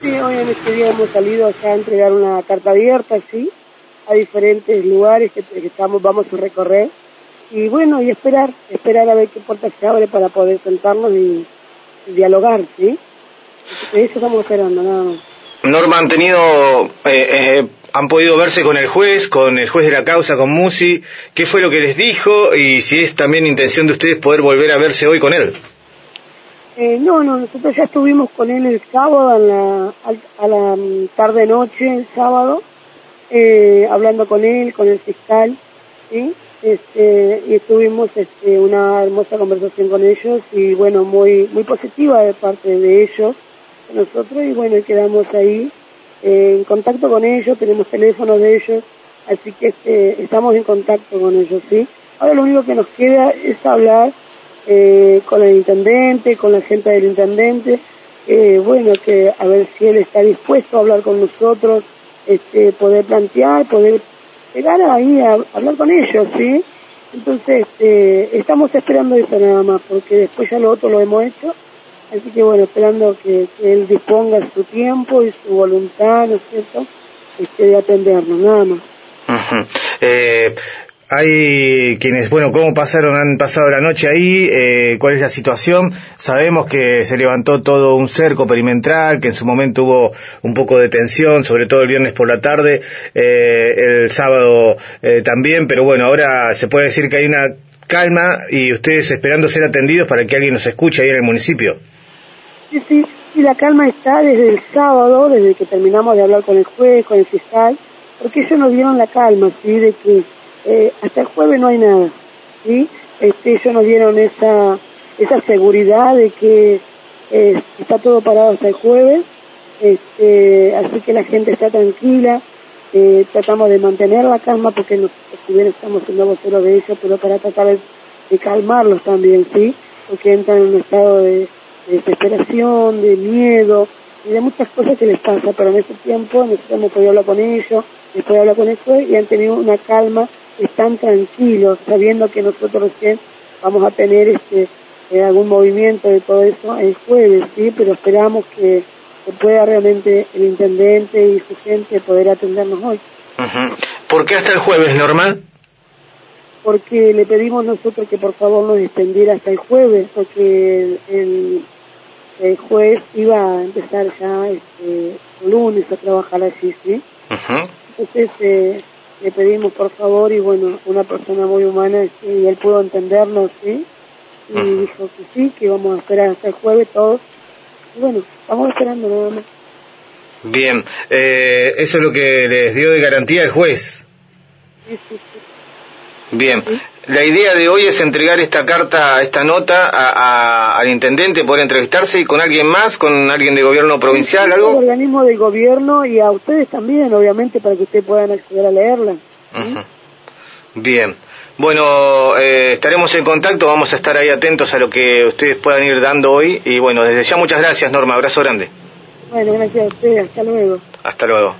Sí, hoy en este día hemos salido acá a entregar una carta abierta, sí, a diferentes lugares que, estamos, vamos a recorrer. Y bueno, y esperar, esperar a ver qué puerta se abre para poder sentarnos y, dialogar, ¿sí? Eso estamos esperando, nada más. Norma, han tenido, eh, eh, han podido verse con el juez, con el juez de la causa, con Musi. ¿Qué fue lo que les dijo y si es también intención de ustedes poder volver a verse hoy con él? Eh, no, no, nosotros ya estuvimos con él el sábado a la, a, la mm, tarde-noche, el sábado, eh, hablando con él, con el fiscal, ¿sí? Este, y estuvimos este, una hermosa conversación con ellos y bueno, muy, muy positiva de parte de ellos, nosotros, y bueno, quedamos ahí eh, en contacto con ellos, tenemos teléfonos de ellos, así que este, estamos en contacto con ellos, ¿sí? Ahora lo único que nos queda es hablar eh, con el intendente, con la gente del intendente, eh, bueno, que a ver si él está dispuesto a hablar con nosotros, este, poder plantear, poder llegar ahí a, hablar con ellos, ¿sí? Entonces, este, estamos esperando eso nada más, porque después ya lo otro lo hemos hecho, así que bueno, esperando que, él disponga su tiempo y su voluntad, ¿no es cierto?, este, de atendernos, nada más. Hay quienes, bueno, ¿cómo pasaron, han pasado la noche ahí? Eh, ¿Cuál es la situación? Sabemos que se levantó todo un cerco perimetral, que en su momento hubo un poco de tensión, sobre todo el viernes por la tarde, eh, el sábado eh, también, pero bueno, ahora se puede decir que hay una calma y ustedes esperando ser atendidos para que alguien nos escuche ahí en el municipio. Sí, sí, y la calma está desde el sábado, desde que terminamos de hablar con el juez, con el fiscal, porque ellos nos dieron la calma, ¿sí? De que eh, hasta el jueves no hay nada, ¿sí? Este, ellos nos dieron esa, esa seguridad de que eh, está todo parado hasta el jueves, este, así que la gente está tranquila, eh, tratamos de mantener la calma porque bien estamos siendo voceros de ellos, pero para tratar de, calmarlos también, ¿sí? Porque entran en un estado de, desesperación, de miedo y de muchas cosas que les pasa, pero en ese tiempo nosotros hemos podido hablar con ellos, después hablar con ellos y han tenido una calma están tranquilos, sabiendo que nosotros recién vamos a tener este eh, algún movimiento de todo eso el jueves, sí, pero esperamos que, pueda realmente el intendente y su gente poder atendernos hoy. ¿Por qué hasta el jueves, normal? Porque le pedimos nosotros que por favor nos extendiera hasta el jueves, porque el, el juez iba a empezar ya este, el lunes a trabajar allí, ¿sí? Entonces, eh, le pedimos por favor y bueno, una persona muy humana y él pudo entendernos, ¿sí? Y dijo que sí, que vamos a esperar hasta el jueves todos. Y bueno, vamos esperando nada más. Bien, eh, eso es lo que les dio de garantía el juez. Sí, sí, sí. Bien, la idea de hoy es entregar esta carta, esta nota al intendente, poder entrevistarse y con alguien más, con alguien de gobierno provincial, algo. organismo de gobierno y a ustedes también, obviamente, para que ustedes puedan acceder a leerla. Bien. Bueno, eh, estaremos en contacto, vamos a estar ahí atentos a lo que ustedes puedan ir dando hoy. Y bueno, desde ya muchas gracias, Norma, abrazo grande. Bueno, gracias a ustedes, hasta luego. Hasta luego.